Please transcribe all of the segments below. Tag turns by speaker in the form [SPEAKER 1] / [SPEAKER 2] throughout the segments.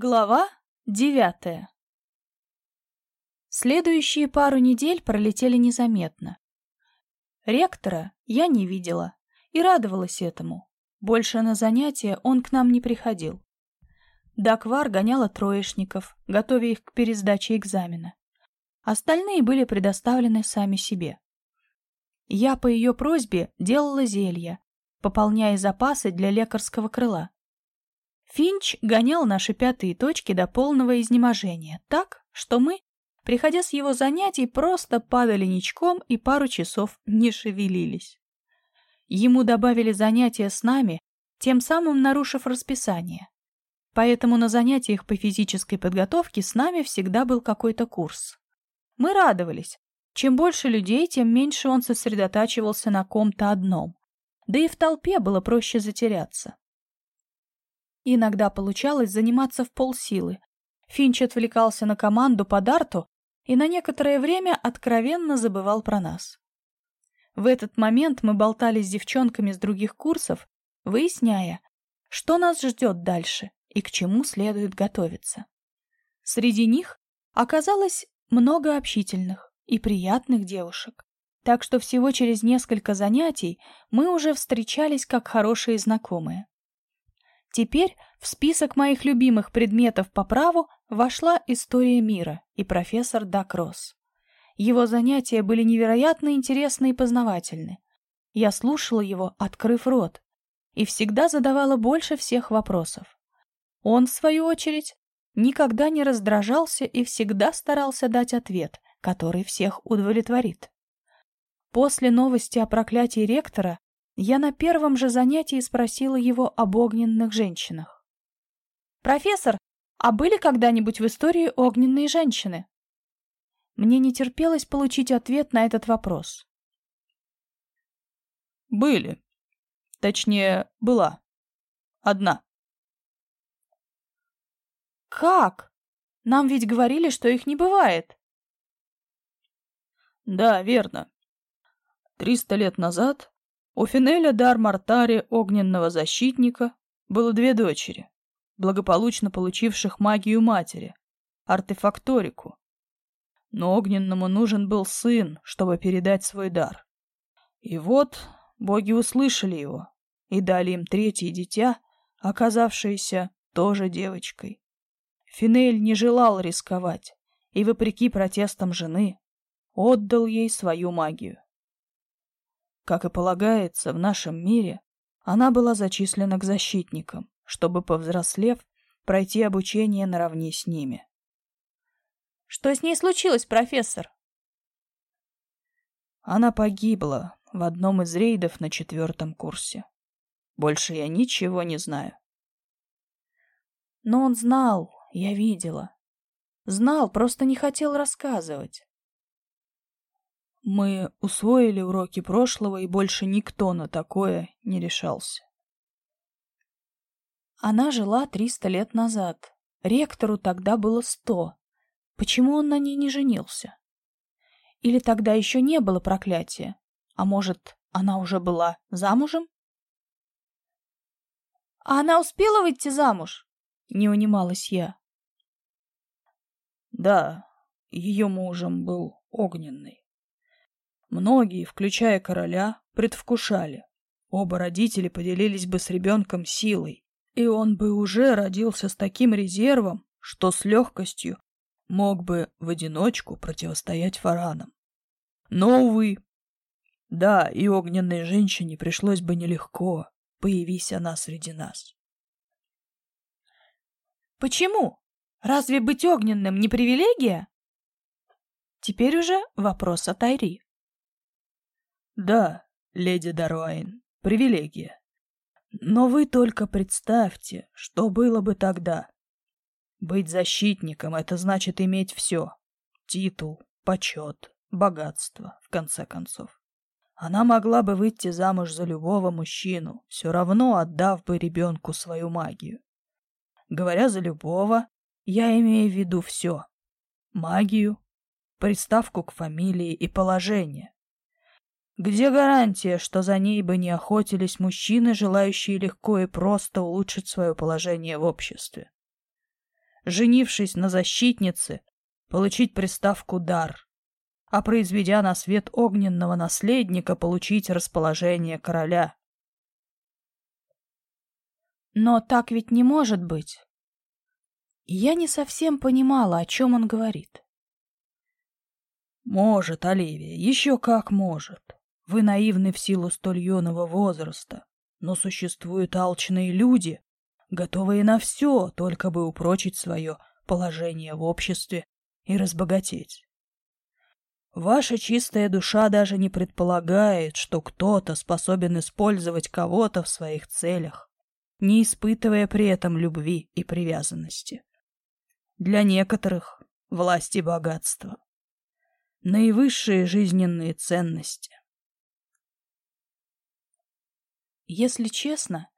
[SPEAKER 1] Глава девятая Следующие пару недель пролетели незаметно. Ректора я не видела и радовалась этому. Больше на занятия он к нам не приходил. Даквар гоняла троечников, готовя их к пересдаче экзамена. Остальные были предоставлены сами себе. Я по ее просьбе делала зелья, пополняя запасы для лекарского крыла. Финч гонял наши пятые точки до полного изнеможения, так, что мы, приходя с его занятий, просто падали ничком и пару часов не шевелились. Ему добавили занятия с нами, тем самым нарушив расписание. Поэтому на занятиях по физической подготовке с нами всегда был какой-то курс. Мы радовались. Чем больше людей, тем меньше он сосредотачивался на ком-то одном. Да и в толпе было проще затеряться. Иногда получалось заниматься в полсилы. Финч отвлекался на команду по дарту и на некоторое время откровенно забывал про нас. В этот момент мы болтали с девчонками с других курсов, выясняя, что нас ждет дальше и к чему следует готовиться. Среди них оказалось много общительных и приятных девушек, так что всего через несколько занятий мы уже встречались как хорошие знакомые. Теперь в список моих любимых предметов по праву вошла история мира и профессор Дакросс. Его занятия были невероятно интересны и познавательны. Я слушала его, открыв рот, и всегда задавала больше всех вопросов. Он, в свою очередь, никогда не раздражался и всегда старался дать ответ, который всех удовлетворит. После новости о проклятии ректора я на первом же занятии спросила его об огненных женщинах. «Профессор, а были когда-нибудь в истории огненные женщины?» Мне не терпелось получить ответ на этот вопрос.
[SPEAKER 2] «Были. Точнее, была. Одна».
[SPEAKER 1] «Как? Нам ведь говорили, что их не бывает».
[SPEAKER 2] «Да, верно. Триста лет назад у Финеля дар Мартари Огненного Защитника было две дочери, благополучно получивших магию матери, артефакторику. Но Огненному нужен был сын, чтобы передать свой дар. И вот боги услышали его и дали им третье дитя, оказавшееся тоже девочкой. Финель не желал рисковать и, вопреки протестам жены, отдал ей свою магию. Как и полагается в нашем мире, она была зачислена к защитникам, чтобы, повзрослев, пройти обучение наравне с ними.
[SPEAKER 1] Что с ней случилось, профессор?
[SPEAKER 2] Она погибла в одном из рейдов на четвертом курсе. Больше я ничего не знаю.
[SPEAKER 1] Но он знал, я видела. Знал, просто не хотел рассказывать.
[SPEAKER 2] Мы усвоили уроки прошлого, и больше никто на такое не решался.
[SPEAKER 1] Она жила триста лет назад. Ректору тогда было сто. Почему он на ней не женился? Или тогда еще не было проклятия? А может, она уже была замужем? А она успела выйти замуж? Не унималась я.
[SPEAKER 2] Да, ее мужем был огненный. Многие, включая короля, предвкушали. Оба родители поделились бы с ребенком силой, и он бы уже родился с таким резервом, что с легкостью мог бы в одиночку противостоять фаранам. Но, увы, да, и огненной женщине пришлось бы нелегко, появись она среди нас.
[SPEAKER 1] Почему? Разве быть огненным не привилегия? Теперь уже вопрос о Тайри.
[SPEAKER 2] Да, леди Даруайн, привилегия. Но вы только представьте, что было бы тогда. Быть защитником — это значит иметь все. Титул, почет, богатство, в конце концов. Она могла бы выйти замуж за любого мужчину, все равно отдав бы ребенку свою магию. Говоря за любого, я имею в виду все. Магию, приставку к фамилии и положение. Где гарантия, что за ней бы не охотились мужчины, желающие легко и просто улучшить свое положение в обществе? женившись на защитнице, получить приставку «дар», а произведя на свет огненного наследника, получить расположение короля.
[SPEAKER 1] Но так ведь не может быть. Я не совсем понимала, о чем он говорит.
[SPEAKER 2] Может, Оливия, еще как может. Вы наивны в силу столь юного возраста, но существуют алчные люди, готовые на все, только бы упрочить свое положение в обществе и разбогатеть. Ваша чистая душа даже не предполагает, что кто-то способен использовать кого-то в своих целях, не испытывая при этом любви и привязанности. Для некоторых власть и богатство — наивысшие жизненные ценности.
[SPEAKER 1] Если честно,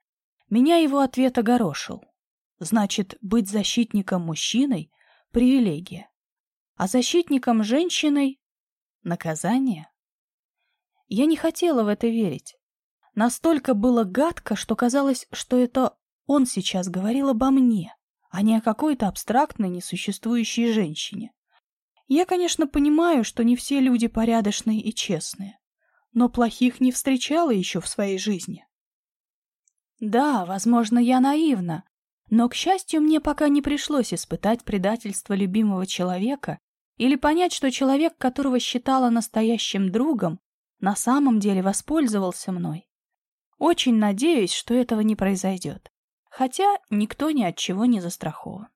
[SPEAKER 1] меня его ответ огорошил. Значит, быть защитником мужчиной — привилегия, а защитником женщиной — наказание? Я не хотела в это верить. Настолько было гадко, что казалось, что это он сейчас говорил обо мне, а не о какой-то абстрактной, несуществующей женщине. Я, конечно, понимаю, что не все люди порядочные и честные, но плохих не встречала еще в своей жизни. Да, возможно, я наивна, но, к счастью, мне пока не пришлось испытать предательство любимого человека или понять, что человек, которого считала настоящим другом, на самом деле воспользовался мной. Очень надеюсь, что этого не произойдет, хотя никто ни от чего не застрахован.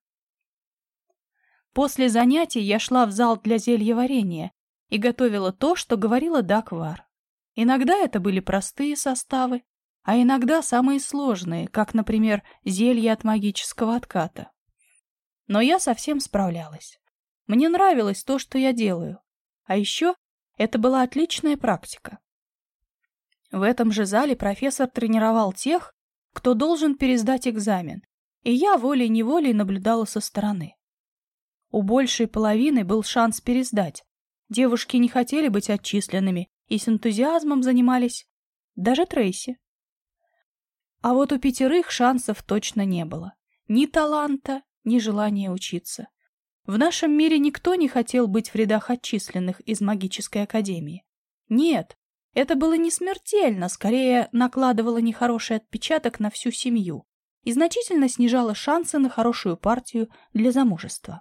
[SPEAKER 1] После занятий я шла в зал для зельеварения и готовила то, что говорила Даквар. Иногда это были простые составы, а иногда самые сложные, как, например, зелье от магического отката. Но я совсем справлялась. Мне нравилось то, что я делаю. А еще это была отличная практика. В этом же зале профессор тренировал тех, кто должен пересдать экзамен, и я волей-неволей наблюдала со стороны. У большей половины был шанс пересдать. Девушки не хотели быть отчисленными и с энтузиазмом занимались. Даже Трейси. А вот у пятерых шансов точно не было. Ни таланта, ни желания учиться. В нашем мире никто не хотел быть в рядах отчисленных из магической академии. Нет, это было не смертельно, скорее накладывало нехороший отпечаток на всю семью и значительно снижало шансы на хорошую партию для замужества.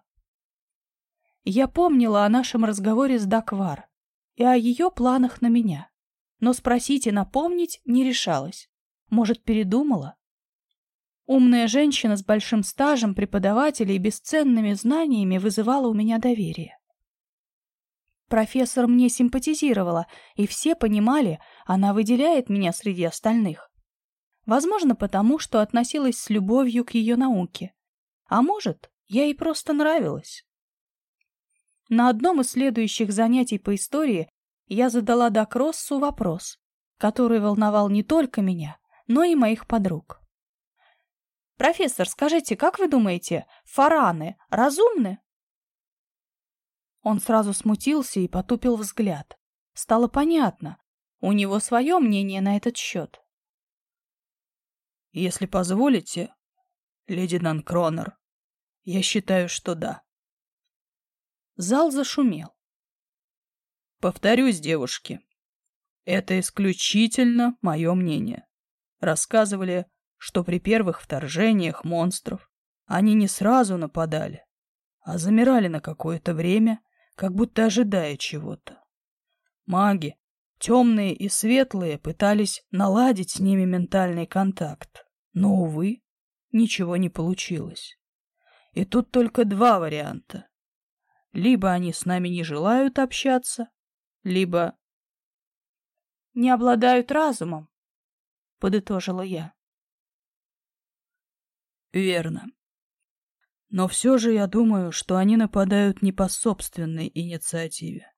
[SPEAKER 1] Я помнила о нашем разговоре с Даквар и о ее планах на меня, но спросить и напомнить не решалась. Может, передумала? Умная женщина с большим стажем преподавателя и бесценными знаниями вызывала у меня доверие. Профессор мне симпатизировала, и все понимали, она выделяет меня среди остальных. Возможно, потому что относилась с любовью к ее науке. А может, я ей просто нравилась. На одном из следующих занятий по истории я задала Дакроссу вопрос, который волновал не только меня, но и моих подруг. «Профессор, скажите, как вы думаете, фараны разумны?» Он сразу смутился и потупил взгляд. Стало понятно, у него свое мнение на этот счет.
[SPEAKER 2] «Если позволите, леди Нанкронер, я считаю, что да».
[SPEAKER 1] Зал зашумел.
[SPEAKER 2] «Повторюсь, девушки, это исключительно мое мнение рассказывали, что при первых вторжениях монстров они не сразу нападали, а замирали на какое-то время, как будто ожидая чего-то. Маги, темные и светлые, пытались наладить с ними ментальный контакт, но, увы, ничего не получилось. И тут только два варианта. Либо они с нами не желают общаться, либо...
[SPEAKER 1] Не обладают разумом, подытожила я.
[SPEAKER 2] Верно. Но все же я думаю, что они нападают не по собственной инициативе,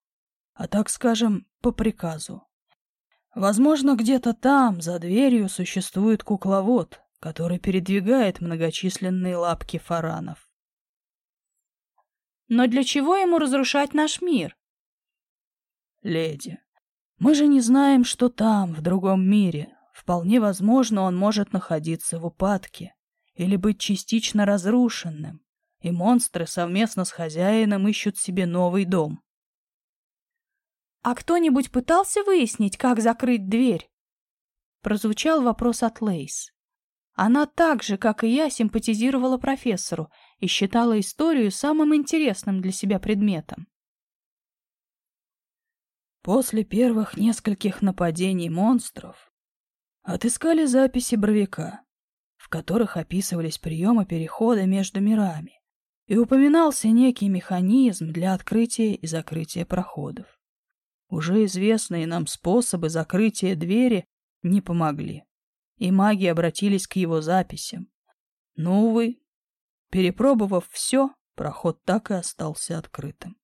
[SPEAKER 2] а, так скажем, по приказу. Возможно, где-то там, за дверью, существует кукловод, который передвигает многочисленные лапки фаранов.
[SPEAKER 1] Но для чего ему разрушать наш мир?
[SPEAKER 2] Леди, мы же не знаем, что там, в другом мире, Вполне возможно, он может находиться в упадке или быть частично разрушенным, и монстры совместно с хозяином ищут себе новый дом.
[SPEAKER 1] «А кто-нибудь пытался выяснить, как закрыть дверь?» Прозвучал вопрос от Лейс. Она так же, как и я, симпатизировала профессору и считала историю самым интересным для себя предметом.
[SPEAKER 2] После первых нескольких нападений монстров отыскали записи Бровика, в которых описывались приемы перехода между мирами, и упоминался некий механизм для открытия и закрытия проходов. Уже известные нам способы закрытия двери не помогли, и маги обратились к его записям. Но, увы, перепробовав все, проход так и остался открытым.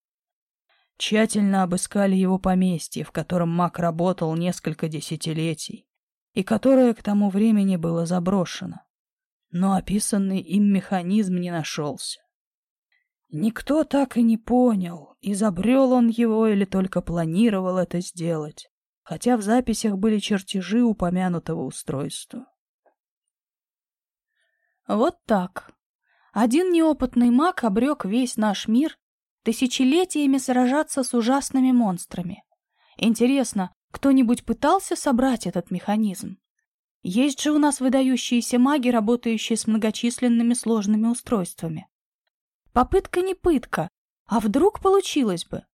[SPEAKER 2] Тщательно обыскали его поместье, в котором маг работал несколько десятилетий, и которое к тому времени было заброшено. Но описанный им механизм не нашелся. Никто так и не понял, изобрел он его или только планировал это сделать, хотя в записях были чертежи упомянутого устройства.
[SPEAKER 1] Вот так. Один неопытный маг обрек весь наш мир тысячелетиями сражаться с ужасными монстрами. Интересно, кто-нибудь пытался собрать этот механизм? Есть же у нас выдающиеся маги, работающие с многочисленными сложными устройствами. Попытка не пытка, а вдруг получилось бы?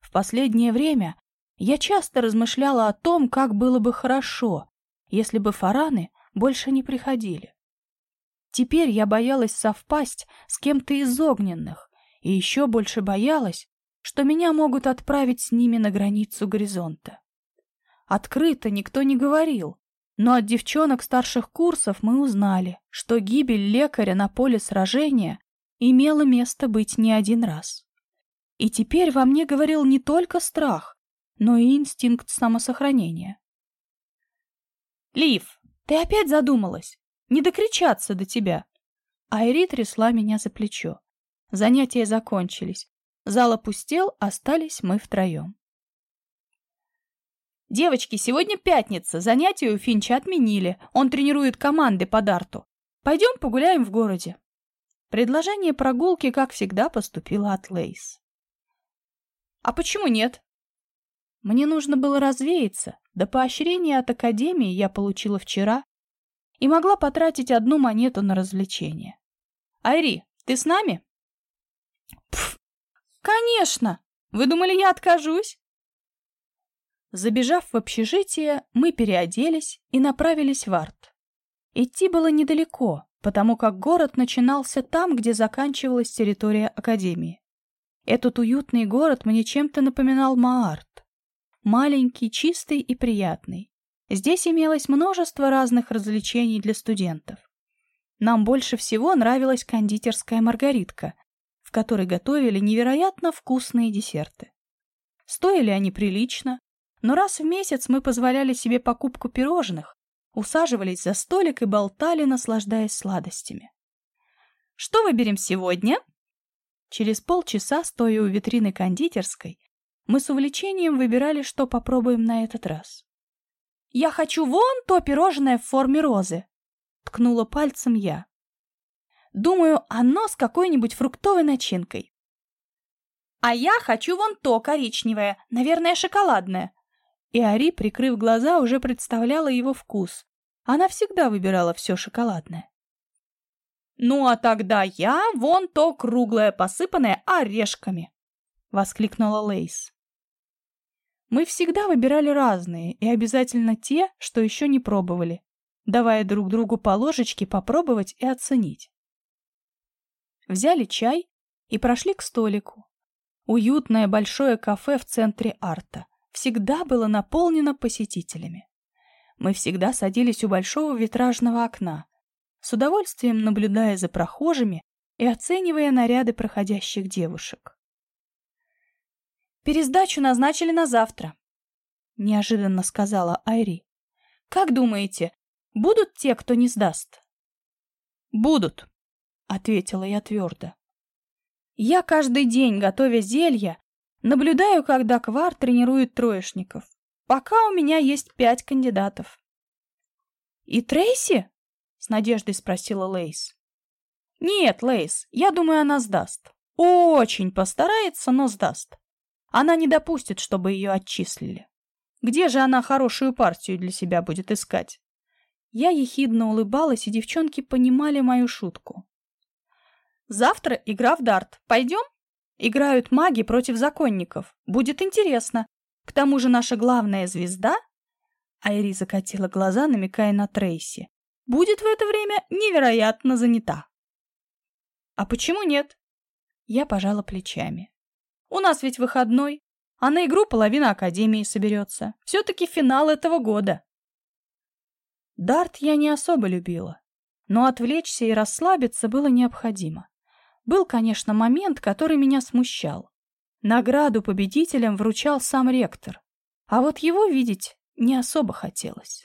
[SPEAKER 1] В последнее время я часто размышляла о том, как было бы хорошо, если бы фараны больше не приходили. Теперь я боялась совпасть с кем-то из огненных, и еще больше боялась, что меня могут отправить с ними на границу горизонта. Открыто никто не говорил, но от девчонок старших курсов мы узнали, что гибель лекаря на поле сражения имела место быть не один раз. И теперь во мне говорил не только страх, но и инстинкт самосохранения. «Лив, ты опять задумалась? Не докричаться до тебя!» Айри трясла меня за плечо. Занятия закончились. Зал опустел, остались мы втроем. «Девочки, сегодня пятница, занятия у Финча отменили. Он тренирует команды по дарту. Пойдем погуляем в городе». Предложение прогулки, как всегда, поступило от Лейс. «А почему нет?» Мне нужно было развеяться, да поощрение от Академии я получила вчера и могла потратить одну монету на развлечение. «Айри, ты с нами?» Пф, конечно! Вы думали, я откажусь? Забежав в общежитие, мы переоделись и направились в арт. Идти было недалеко, потому как город начинался там, где заканчивалась территория Академии. Этот уютный город мне чем-то напоминал Маарт. Маленький, чистый и приятный. Здесь имелось множество разных развлечений для студентов. Нам больше всего нравилась кондитерская «Маргаритка», в которой готовили невероятно вкусные десерты. Стоили они прилично, но раз в месяц мы позволяли себе покупку пирожных, усаживались за столик и болтали, наслаждаясь сладостями. «Что выберем сегодня?» Через полчаса, стоя у витрины кондитерской, мы с увлечением выбирали, что попробуем на этот раз. «Я хочу вон то пирожное в форме розы!» — ткнула пальцем я. Думаю, оно с какой-нибудь фруктовой начинкой. А я хочу вон то коричневое, наверное, шоколадное. И Ари, прикрыв глаза, уже представляла его вкус. Она всегда выбирала все шоколадное. «Ну а тогда я вон то круглое, посыпанное орешками!» — воскликнула Лейс. Мы всегда выбирали разные и обязательно те, что еще не пробовали, давая друг другу по ложечке попробовать и оценить взяли чай и прошли к столику. Уютное большое кафе в центре арта всегда было наполнено посетителями. Мы всегда садились у большого витражного окна, с удовольствием наблюдая за прохожими и оценивая наряды проходящих девушек. «Пересдачу назначили на завтра», — неожиданно сказала Айри. «Как думаете, будут те, кто не сдаст?» «Будут», — ответила я твердо. «Я каждый день, готовя зелья, наблюдаю, как Даквар тренирует троечников. Пока у меня есть пять кандидатов». «И Трейси?» — с надеждой спросила Лейс. Нет, Лейс, я думаю, она сдаст. Очень постарается, но сдаст. Она не допустит, чтобы ее отчислили. Где же она хорошую партию для себя будет искать? Я ехидно улыбалась, и девчонки понимали мою шутку. Завтра игра в дарт. Пойдем? Играют маги против законников. Будет интересно. К тому же наша главная звезда... Айри закатила глаза, намекая на Трейси. Будет в это время невероятно занята. А почему нет? Я пожала плечами. У нас ведь выходной, а на игру половина Академии соберется. Все-таки финал этого года. Дарт я не особо любила, но отвлечься и расслабиться было необходимо. Был, конечно, момент, который меня смущал. Награду победителям вручал сам ректор, а вот его видеть не особо хотелось.